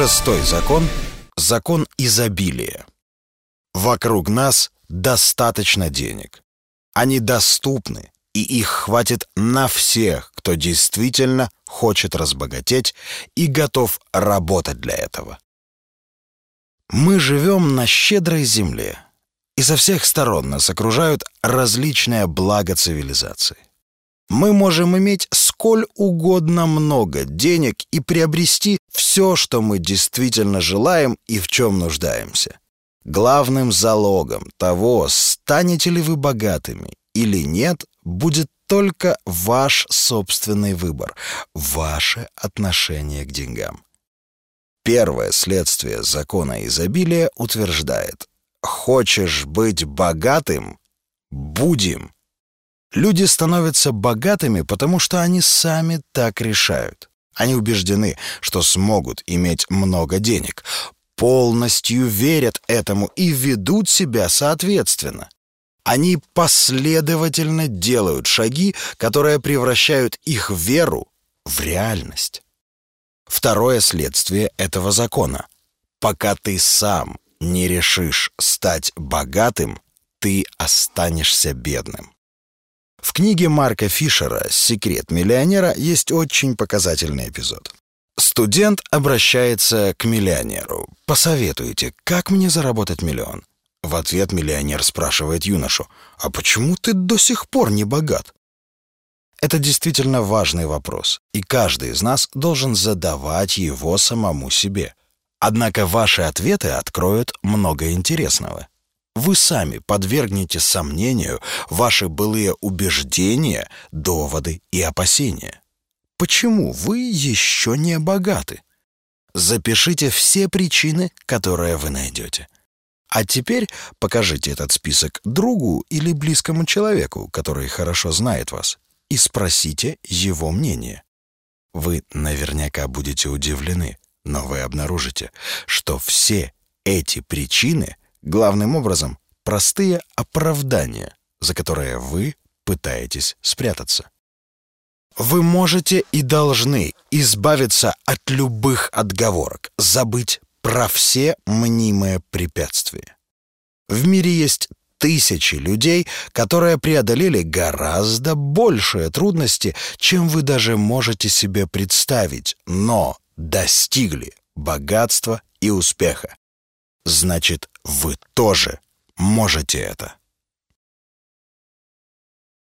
Шестой закон — закон изобилия. Вокруг нас достаточно денег. Они доступны, и их хватит на всех, кто действительно хочет разбогатеть и готов работать для этого. Мы живем на щедрой земле, и со всех сторон нас окружают различные блага цивилизации. Мы можем иметь сколь угодно много денег и приобрести все, что мы действительно желаем и в чем нуждаемся. Главным залогом того, станете ли вы богатыми или нет, будет только ваш собственный выбор, ваше отношение к деньгам. Первое следствие закона изобилия утверждает «Хочешь быть богатым? Будем!» Люди становятся богатыми, потому что они сами так решают. Они убеждены, что смогут иметь много денег, полностью верят этому и ведут себя соответственно. Они последовательно делают шаги, которые превращают их веру в реальность. Второе следствие этого закона. Пока ты сам не решишь стать богатым, ты останешься бедным. В книге Марка Фишера «Секрет миллионера» есть очень показательный эпизод. Студент обращается к миллионеру. «Посоветуйте, как мне заработать миллион?» В ответ миллионер спрашивает юношу, «А почему ты до сих пор не богат?» Это действительно важный вопрос, и каждый из нас должен задавать его самому себе. Однако ваши ответы откроют много интересного. Вы сами подвергнете сомнению ваши былые убеждения, доводы и опасения. Почему вы еще не богаты? Запишите все причины, которые вы найдете. А теперь покажите этот список другу или близкому человеку, который хорошо знает вас, и спросите его мнение. Вы наверняка будете удивлены, но вы обнаружите, что все эти причины главным образом простые оправдания, за которые вы пытаетесь спрятаться. Вы можете и должны избавиться от любых отговорок, забыть про все мнимые препятствия. В мире есть тысячи людей, которые преодолели гораздо большие трудности, чем вы даже можете себе представить, но достигли богатства и успеха. Значит, вы тоже можете это.